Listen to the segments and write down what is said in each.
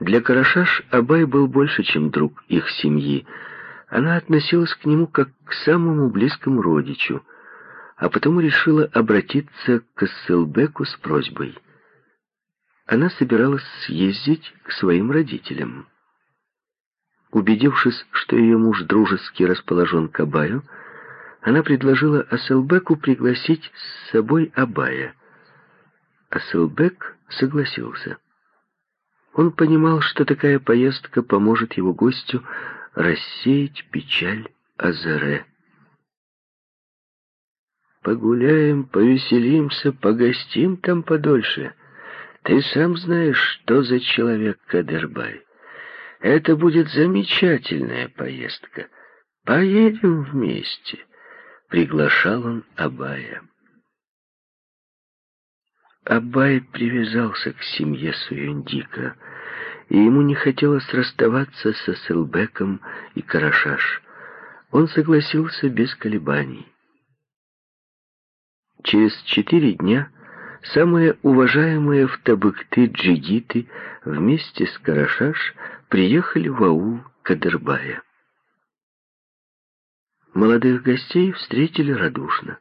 Для Карашаш Абай был больше, чем друг их семьи. Она относилась к нему как к самому близкому родичу, а потом решила обратиться к Асселбеку с просьбой. Она собиралась съездить к своим родителям. Убедившись, что ее муж дружески расположен к Абаю, она предложила Аселбеку пригласить с собой Абая. Аселбек согласился. Он понимал, что такая поездка поможет его гостю рассеять печаль Азаре. «Погуляем, повеселимся, погостим там подольше. Ты сам знаешь, что за человек Кадербай. Это будет замечательная поездка. Поедем вместе», — приглашал он Абая. Абай привязался к семье Суюндика, и ему не хотелось расставаться со Селбеком и Карашаш. Он согласился без колебаний. Через четыре дня самые уважаемые в Табыкты джигиты вместе с Карашаш приехали в аул Кадырбая. Молодых гостей встретили радушно.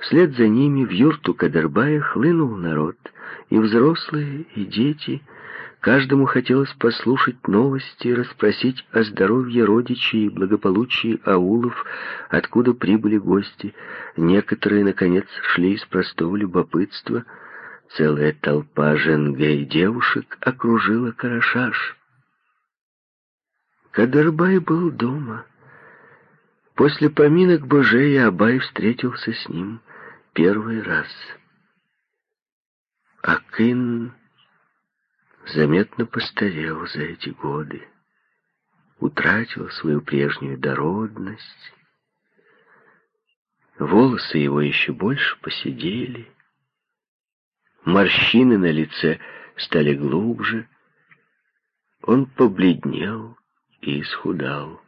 Вслед за ними в юрту Кадырбая хлынул народ, и взрослые, и дети. Каждому хотелось послушать новости, расспросить о здоровье родичей и благополучии аулов, откуда прибыли гости. Некоторые, наконец, шли из простого любопытства. Целая толпа женге и девушек окружила Карашаш. Кадырбай был дома. После поминок Божей Абай встретился с ним первый раз. Акин заметно постарел за эти годы, утратил свою прежнюю дородность. Волосы его еще больше посидели, морщины на лице стали глубже, он побледнел и исхудал.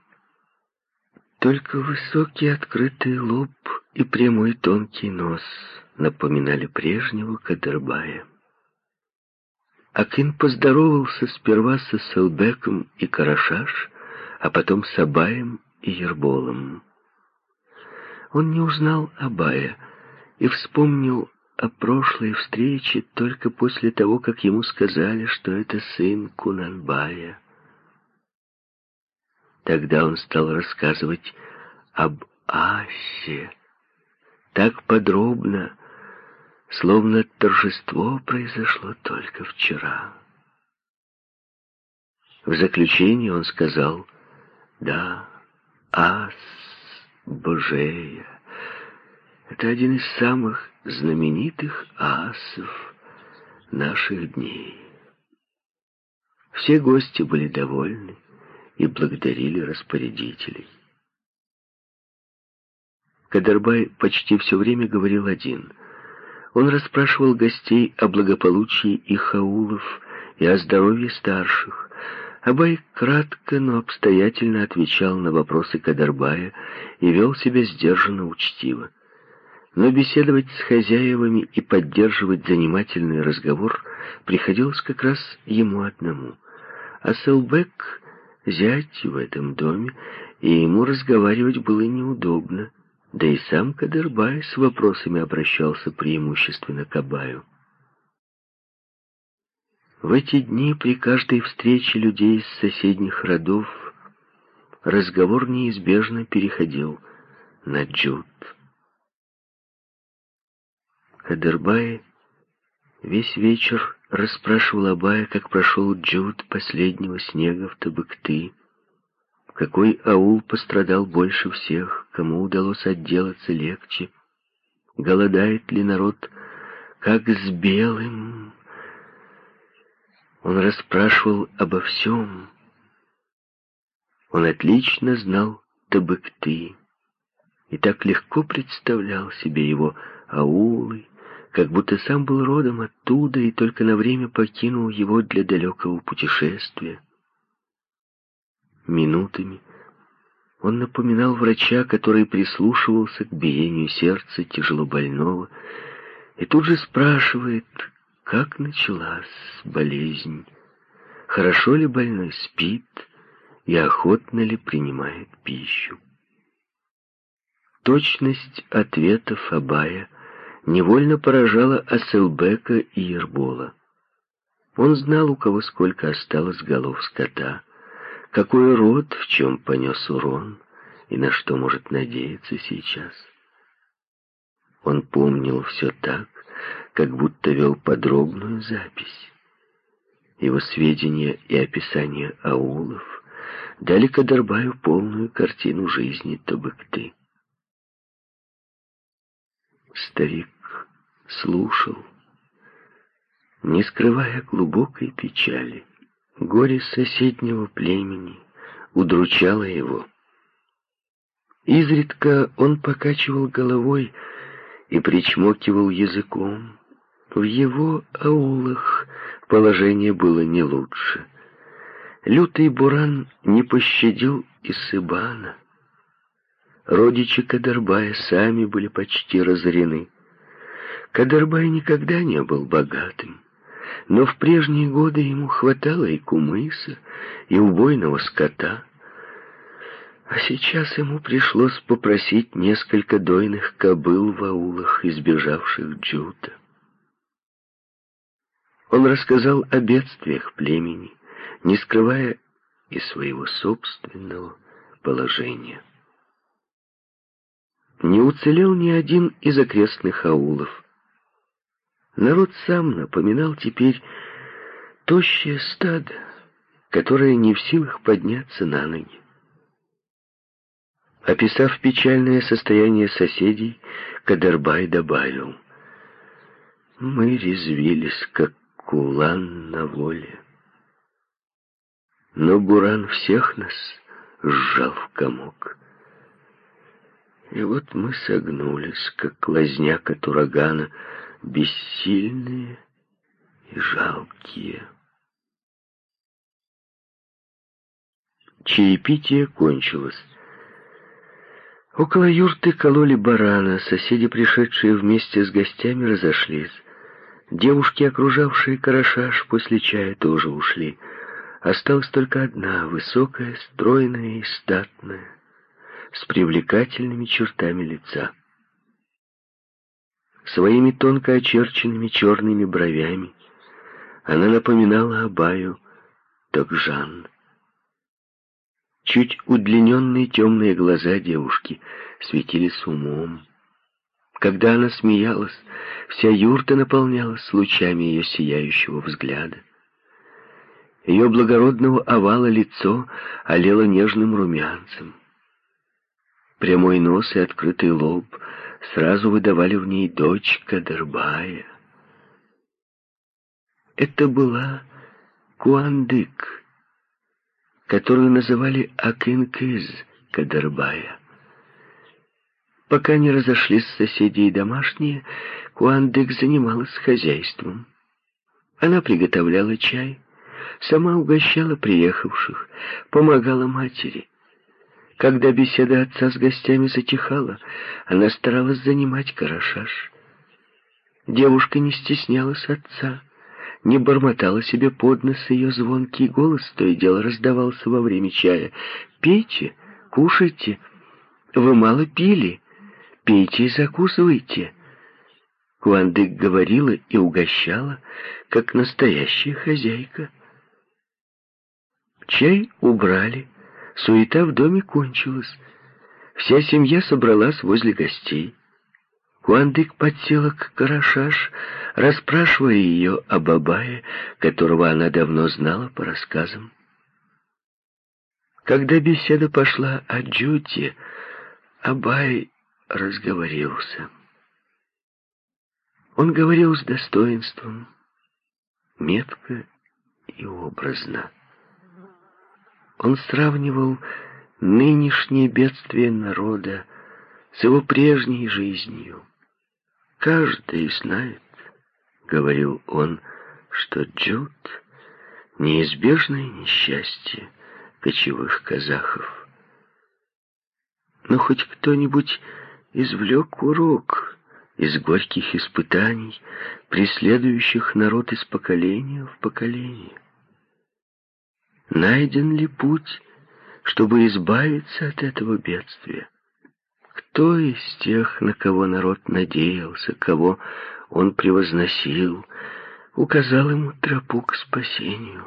Только высокий открытый лоб и прямой тонкий нос напоминали прежнего Кадырбая. Акин поздоровался сперва со Селбеком и Карашаш, а потом с Абаем и Ерболом. Он не узнал Абая и вспомнил о прошлой встрече только после того, как ему сказали, что это сын Кунанбая. Тогда он стал рассказывать об Асе, так подробно, словно торжество произошло только вчера. В заключение он сказал, «Да, ас Божея — это один из самых знаменитых асов наших дней». Все гости были довольны и благодарили распорядителей. Кадырбай почти все время говорил один. Он расспрашивал гостей о благополучии их аулов и о здоровье старших. Абай кратко, но обстоятельно отвечал на вопросы Кадырбая и вел себя сдержанно учтиво. Но беседовать с хозяевами и поддерживать занимательный разговор приходилось как раз ему одному. А Селбек зять в этом доме, и ему разговаривать было неудобно. Да и сам Кадырбай с вопросами обращался преимущественно к Абаю. В эти дни при каждой встрече людей из соседних родов разговор неизбежно переходил на Джуд. Кадырбай весь вечер расспрашивал Абая, как прошел Джуд последнего снега в Табыкты, какой аул пострадал больше всех, кому удалось отделаться легче, голодает ли народ, как с белым. Он расспрашивал обо всем. Он отлично знал Табыкты и так легко представлял себе его аулы, как будто сам был родом оттуда и только на время покинул его для далекого путешествия. Минутами он напоминал врача, который прислушивался к биению сердца тяжелобольного и тут же спрашивает, как началась болезнь, хорошо ли больной спит и охотно ли принимает пищу. Точность ответов Абая невольно поражала Аселбека и Ербола. Он знал, у кого сколько осталось голов скота, какой род в чем понес урон и на что может надеяться сейчас. Он помнил все так, как будто вел подробную запись. Его сведения и описание аулов дали Кадарбаю полную картину жизни Тобыкты. Старик слушал, не скрывая глубокой печали. Горе соседнего племени удручало его. Изредка он покачивал головой и причмокивал языком. В его аулах положение было не лучше. Лютый буран не пощадил и Сыбана. Родичи Кадарбая сами были почти разорены. Кадарбай никогда не был богатым, но в прежние годы ему хватало и кумыса, и убойного скота — а сейчас ему пришлось попросить несколько дойных кобыл в аулах, избежавших Джута. Он рассказал о бедствиях племени, не скрывая и своего собственного положения. Не уцелел ни один из окрестных аулов. Народ сам напоминал теперь тощее стадо, которое не в силах подняться на ноги. Описав печальное состояние соседей, Кадербай добавил, «Мы резвились, как кулан на воле. Но Буран всех нас сжал в комок. И вот мы согнулись, как лазняк от урагана, бессильные и жалкие». Чаепитие кончилось. Около юрты кололи барана, соседи, пришедшие вместе с гостями, разошлись. Девушки, окружавшие Карашаш, после чая тоже ушли. Осталась только одна, высокая, стройная и статная, с привлекательными чертами лица. Своими тонко очерченными черными бровями она напоминала Абаю Токжан. Чуть удлиненные темные глаза девушки светились умом. Когда она смеялась, вся юрта наполнялась лучами ее сияющего взгляда. Ее благородного овала лицо олело нежным румянцем. Прямой нос и открытый лоб сразу выдавали в ней дочь Кадырбая. Это была Куандык, которую называли Акинкыз Кадарбая. Пока не разошлись соседи и домашние, Куандык занималась хозяйством. Она приготовляла чай, сама угощала приехавших, помогала матери. Когда беседа отца с гостями затихала, она старалась занимать карашаш. Девушка не стеснялась отца, не бормотала себе под нос ее звонкий голос, то и дело раздавался во время чая. «Пейте, кушайте, вы мало пили, пейте и закусывайте». Куандык говорила и угощала, как настоящая хозяйка. Чай убрали, суета в доме кончилась. Вся семья собралась возле гостей. Куандык подсела к Карашаш, расспрашивая ее о Бабае, которого она давно знала по рассказам. Когда беседа пошла о Джуте, Абай разговорился. Он говорил с достоинством, метко и образно. Он сравнивал нынешнее бедствие народа с его прежней жизнью. Каждый знает, — говорил он, — что Джуд — неизбежное несчастье кочевых казахов. Но хоть кто-нибудь извлек урок из горьких испытаний, преследующих народ из поколения в поколение. Найден ли путь, чтобы избавиться от этого бедствия. Кто из тех, на кого народ надеялся, кого он превозносил, указал ему тропу к спасению?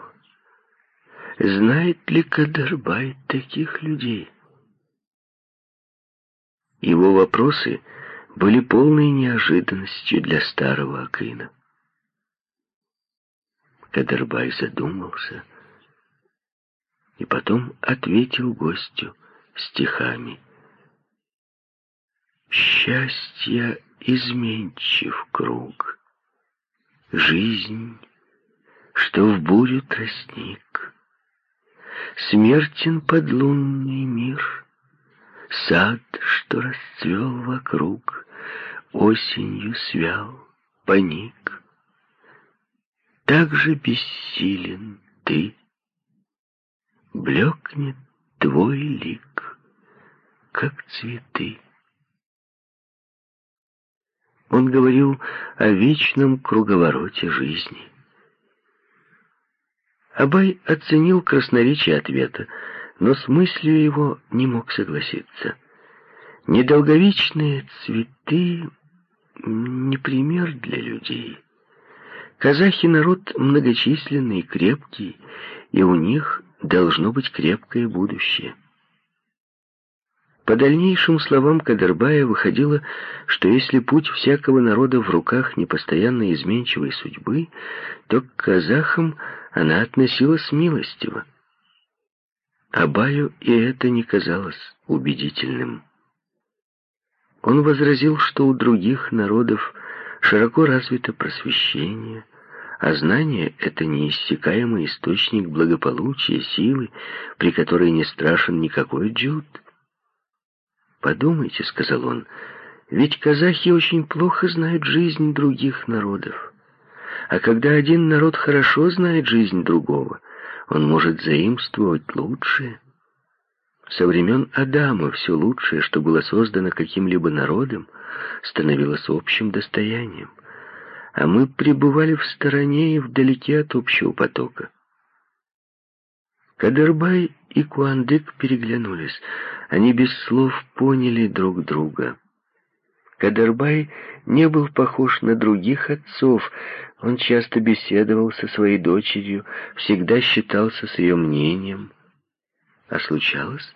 Знает ли Кадарбай таких людей? Его вопросы были полной неожиданностью для старого Акына. Кадарбай задумался и потом ответил гостю стихами. Счастье изменчив круг, Жизнь, что в бурю тростник, Смертен подлунный мир, Сад, что расцвел вокруг, Осенью свял, поник. Так же бессилен ты, Блекнет твой лик, как цветы. Он говорил о вечном круговороте жизни. Абай оценил красноречие ответа, но с мыслью его не мог согласиться. Недолговечные цветы — не пример для людей. Казахи — народ многочисленный, крепкий, и у них должно быть крепкое будущее. По дальнейшим словам Кадырбая выходило, что если путь всякого народа в руках непостоянной изменчивой судьбы, то к казахам она относилась милостиво. Абаю и это не казалось убедительным. Он возразил, что у других народов широко развито просвещение, а знание — это неиссякаемый источник благополучия, силы, при которой не страшен никакой джуд. «Подумайте», — сказал он, — «ведь казахи очень плохо знают жизнь других народов. А когда один народ хорошо знает жизнь другого, он может заимствовать лучшее». Со времен Адама все лучшее, что было создано каким-либо народом, становилось общим достоянием, а мы пребывали в стороне и вдалеке от общего потока. Кадырбай и Куандык переглянулись. Они без слов поняли друг друга. Кадырбай не был похож на других отцов. Он часто беседовал со своей дочерью, всегда считался с ее мнением. А случалось,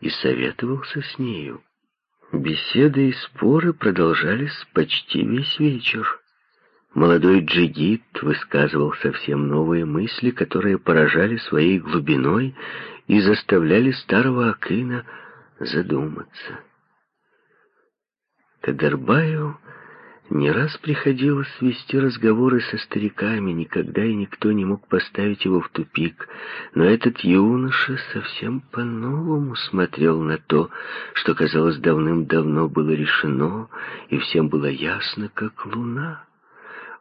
и советовался с нею. Беседы и споры продолжались почти весь вечер. Молодой джигит высказывал совсем новые мысли, которые поражали своей глубиной и заставляли старого Акына задуматься. Кадарбаю не раз приходилось вести разговоры со стариками, никогда и никто не мог поставить его в тупик, но этот юноша совсем по-новому смотрел на то, что, казалось, давным-давно было решено, и всем было ясно, как луна.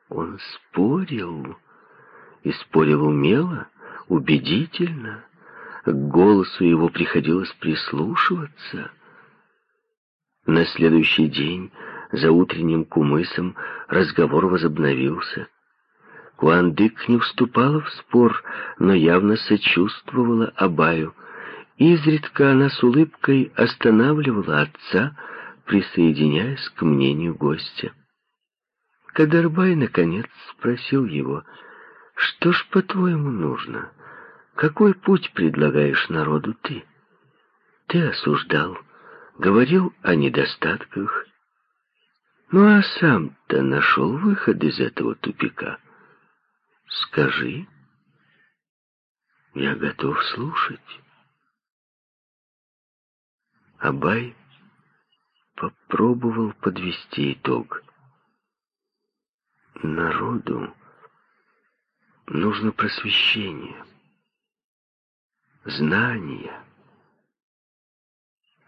Он спорил, и спорил умело, убедительно. К голосу его приходилось прислушиваться. На следующий день, за утренним кумысом, разговор возобновился. Куандык не вступала в спор, но явно сочувствовала Абаю. Изредка она с улыбкой останавливала отца, присоединяясь к мнению гостя. Кадарбай, наконец, спросил его, «Что ж, по-твоему, нужно? Какой путь предлагаешь народу ты? Ты осуждал, говорил о недостатках. Ну, а сам-то нашел выход из этого тупика. Скажи, я готов слушать». Абай попробовал подвести итог. Народу нужно просвещение, знания.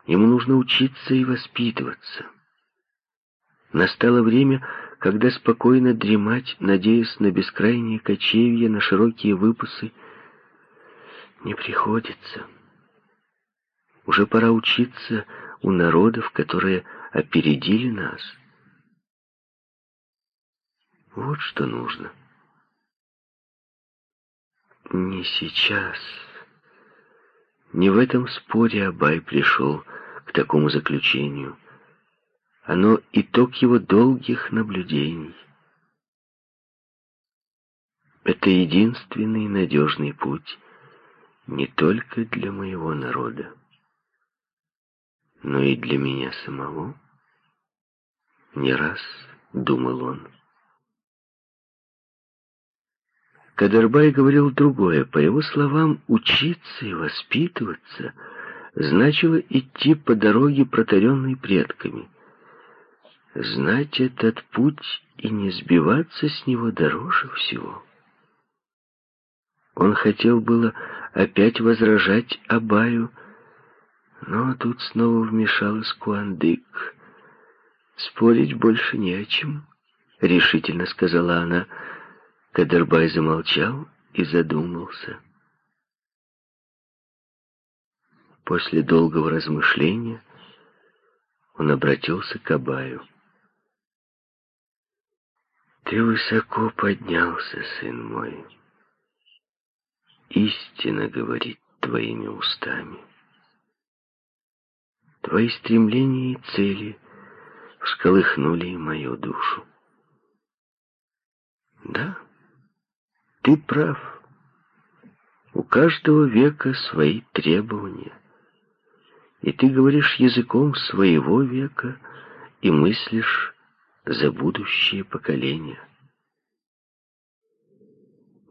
Ему нужно учиться и воспитываться. Настало время, когда спокойно дремать, надеясь на бескрайние кочевья, на широкие выпусы, не приходится. Уже пора учиться у народов, которые опередили нас — Вот что нужно. не сейчас. Не в этом споре Абай пришел к такому заключению. Оно итог его долгих наблюдений. Это единственный надежный путь не только для моего народа, но и для меня самого. Не раз думал он. Кадырбай говорил другое. По его словам, учиться и воспитываться значило идти по дороге, протаренной предками. Знать этот путь и не сбиваться с него дороже всего. Он хотел было опять возражать Абаю, но тут снова вмешалась Куандык. «Спорить больше не о чем», — решительно сказала она. Кадырбай замолчал и задумался. После долгого размышления он обратился к Абаю. «Ты высоко поднялся, сын мой. Истина говорит твоими устами. Твои стремления и цели всколыхнули мою душу. Да, ты прав. У каждого века свои требования. И ты говоришь языком своего века и мыслишь за будущее поколение.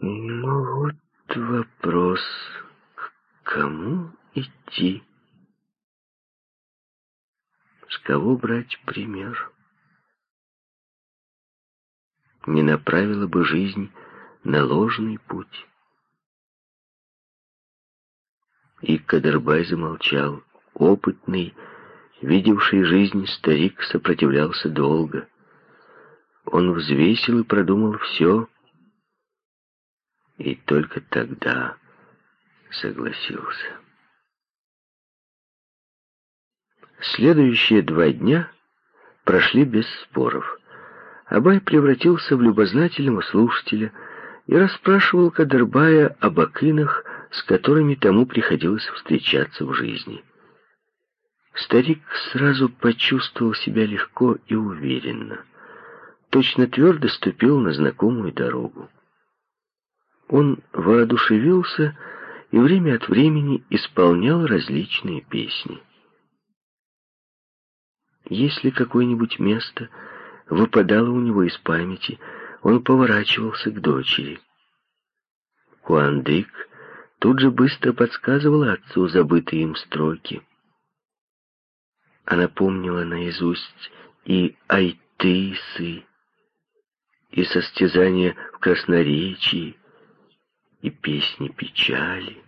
Ну вот вопрос, к кому идти? С кого брать пример? Не направила бы жизнь на ложный путь. И Кадырбай замолчал. Опытный, видевший жизнь старик сопротивлялся долго. Он взвесил и продумал все, и только тогда согласился. Следующие два дня прошли без споров. Абай превратился в любознательного слушателя — и расспрашивал Кадырбая об акинах, с которыми тому приходилось встречаться в жизни. Старик сразу почувствовал себя легко и уверенно. Точно твердо ступил на знакомую дорогу. Он воодушевился и время от времени исполнял различные песни. Если какое-нибудь место выпадало у него из памяти, он поворачивался к дочери. Куандык тут же быстро подсказывала отцу забытые им строки. Она помнила наизусть и айтысы, и состязания в красноречии, и песни печали.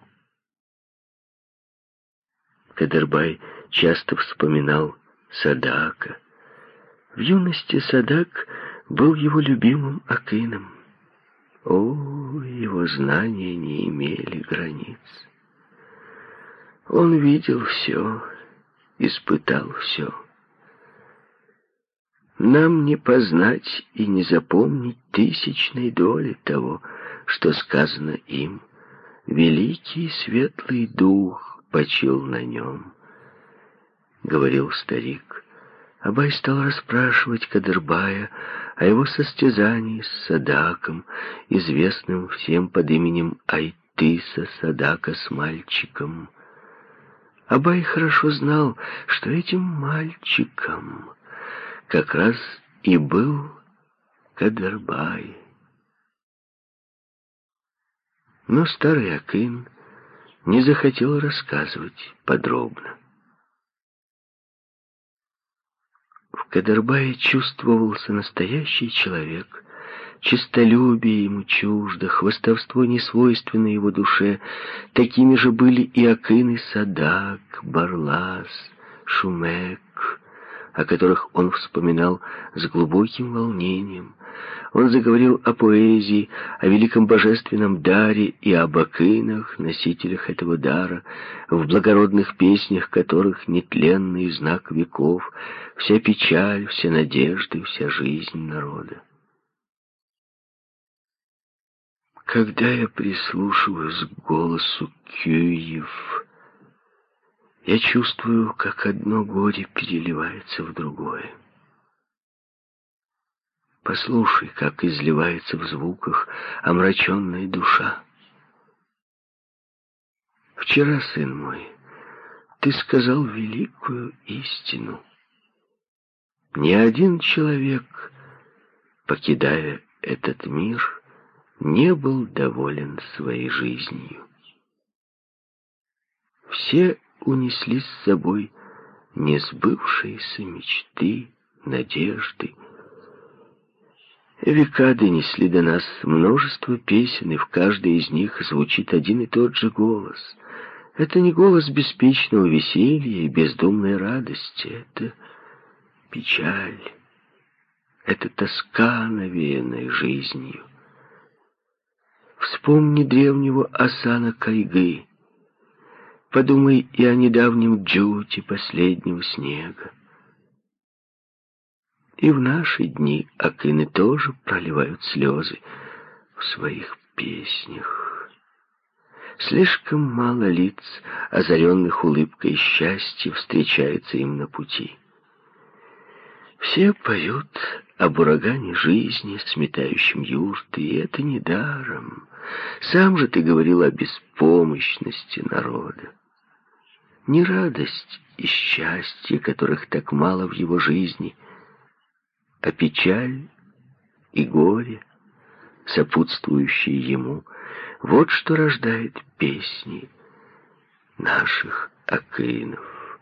Кадырбай часто вспоминал Садака. В юности Садак был его любимым Акином. О, его знания не имели границ. Он видел все, испытал все. Нам не познать и не запомнить тысячной доли того, что сказано им. Великий светлый дух почил на нем, — говорил старик. Абай стал расспрашивать Кадырбая о его состязании с Садаком, известным всем под именем Айтыса Садака с мальчиком. Абай хорошо знал, что этим мальчиком как раз и был Кадырбай. Но старый Акин не захотел рассказывать подробно. В Кадырбае чувствовался настоящий человек. Чистолюбие ему чуждо, хвостовство не свойственно его душе. Такими же были и Акын, и Садак, Барлас, Шумек, о которых он вспоминал с глубоким волнением. Он заговорил о поэзии, о великом божественном даре и об акинах, носителях этого дара, в благородных песнях которых нетленный знак веков, вся печаль, все надежды, вся жизнь народа. Когда я прислушиваюсь к голосу Кюев, я чувствую, как одно горе переливается в другое. Послушай, как изливается в звуках омраченная душа. Вчера, сын мой, ты сказал великую истину. Ни один человек, покидая этот мир, не был доволен своей жизнью. Все унесли с собой несбывшиеся мечты, надежды. Века донесли до нас множество песен, и в каждой из них звучит один и тот же голос — это не голос беспечного веселья и бездумной радости. Это печаль. Это тоска, навеянная жизнью. Вспомни древнего Асана Кайгы. Подумай и о недавнем джуте последнего снега. И в наши дни акины тоже проливают слезы в своих песнях. Слишком мало лиц, озаренных улыбкой счастья, встречается им на пути. Все поют об урагане жизни, сметающем юрты, и это не даром. Сам же ты говорил о беспомощности народа. Не радость и счастье, которых так мало в его жизни, а печаль и горе, сопутствующие ему — вот что рождает песни наших акинов.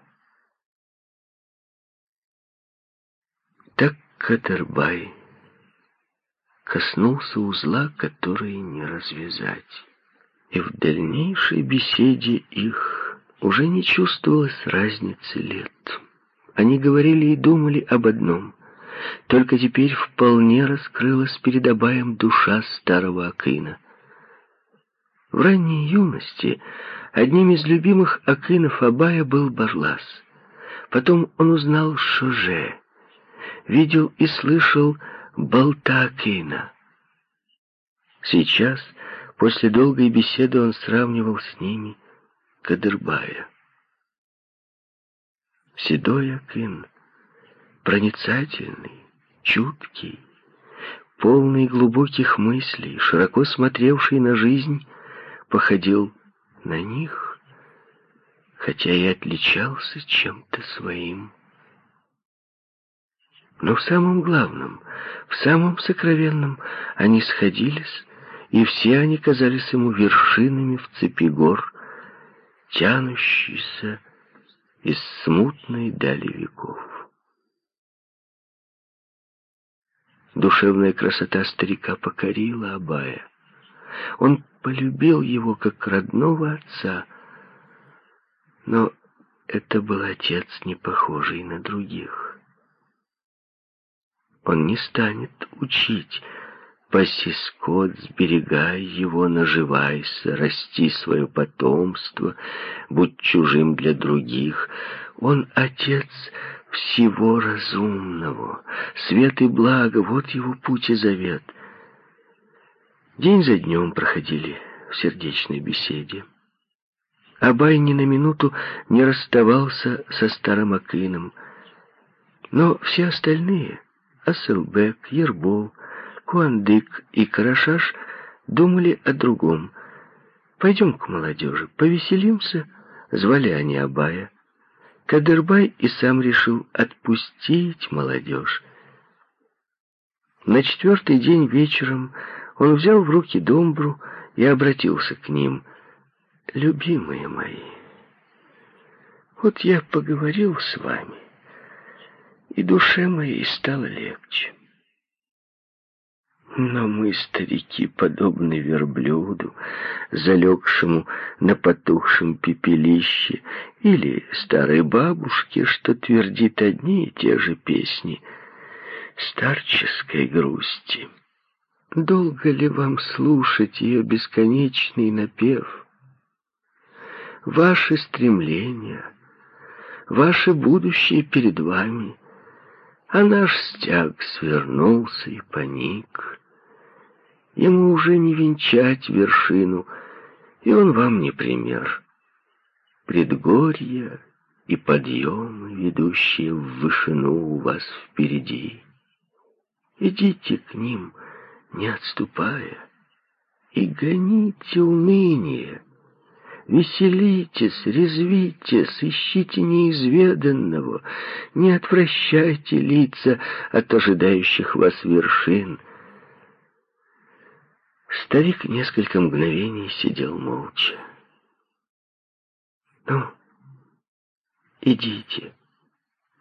Так Катербай коснулся узла, который не развязать. И в дальнейшей беседе их уже не чувствовалось разницы лет. Они говорили и думали об одном. Только теперь вполне раскрылась перед Абаем душа старого Акина — в ранней юности одним из любимых акинов Абая был Барлас. Потом он узнал Шоже, видел и слышал болта Акина. Сейчас, после долгой беседы, он сравнивал с ними Кадырбая. Седой Акин, проницательный, чуткий, полный глубоких мыслей, широко смотревший на жизнь, походил на них, хотя и отличался чем-то своим. Но в самом главном, в самом сокровенном они сходились, и все они казались ему вершинами в цепи гор, тянущейся из смутной дали веков. Душевная красота старика покорила Абая. Он полюбил его как родного отца. Но это был отец, не похожий на других. Он не станет учить, паси скот, сберегай его, наживайся, расти свое потомство, будь чужим для других. Он отец всего разумного, свет и благо, вот его путь и завет — День за днем проходили в сердечной беседе. Абай ни на минуту не расставался со старым Акином. Но все остальные — Асылбек, Ербол, Куандык и Карашаш — думали о другом. «Пойдем к молодежи, повеселимся», — звали они Абая. Кадырбай и сам решил отпустить молодежь. На четвертый день вечером он взял в руки домбру и обратился к ним. «Любимые мои, вот я поговорил с вами, и душе моей стало легче. Но мы, старики, подобны верблюду, залегшему на потухшем пепелище, или старой бабушке, что твердит одни и те же песни старческой грусти». Долго ли вам слушать ее бесконечный напев? Ваши стремления, ваше будущее перед вами, а наш стяг свернулся и паник. Ему уже не венчать вершину, и он вам не пример. Предгорья и подъемы, ведущие в вышину у вас впереди. Идите к ним, не отступая, и гоните уныние. Веселитесь, резвитесь, ищите неизведанного, не отвращайте лица от ожидающих вас вершин. Старик несколько мгновений сидел молча. «Ну, идите,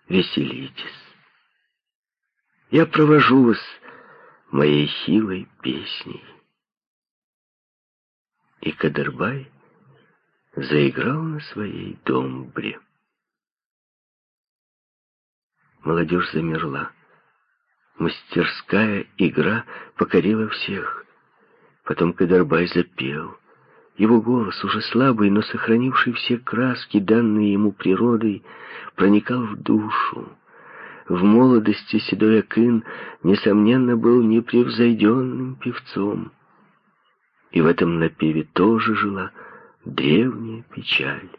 веселитесь. Я провожу вас моей хилой песней». И Кадырбай заиграл на своей домбре. Молодежь замерла. Мастерская игра покорила всех. Потом Кадарбай запел. Его голос, уже слабый, но сохранивший все краски, данные ему природой, проникал в душу. В молодости седой Акын, несомненно, был непревзойденным певцом. И в этом напеве тоже жила древняя печаль.